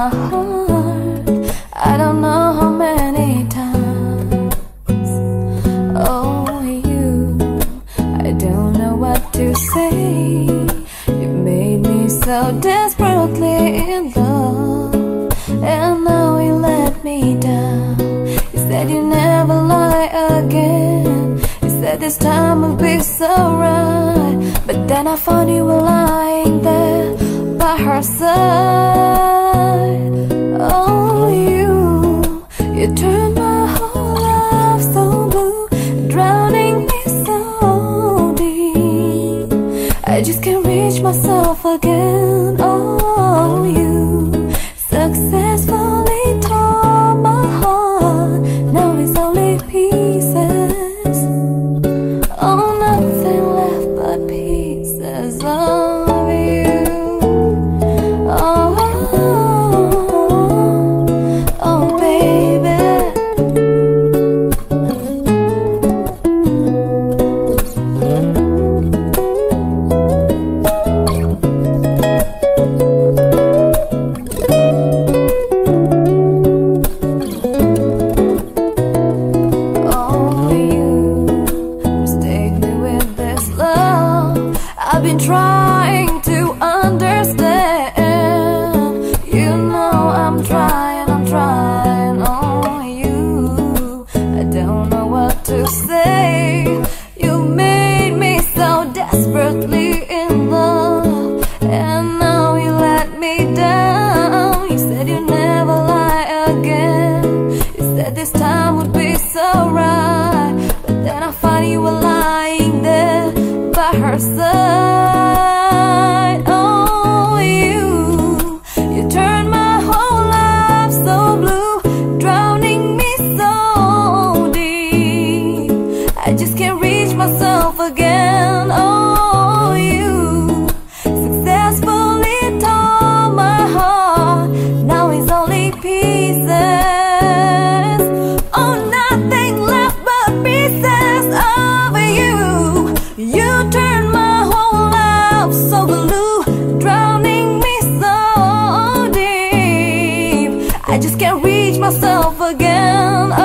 my heart. I don't know how many times. Oh, you, I don't know what to say. You made me so desperately in love, and now you let me down. You said you never lie again. You said this time will be so right, but then I found you were lying there by her side. Myself I've been trying to understand. You know I'm trying, I'm trying. Only you, I don't know what to say. You made me so desperately in love, and now you let me down. You said you'd never lie again. You said this time would be so just can't reach myself again.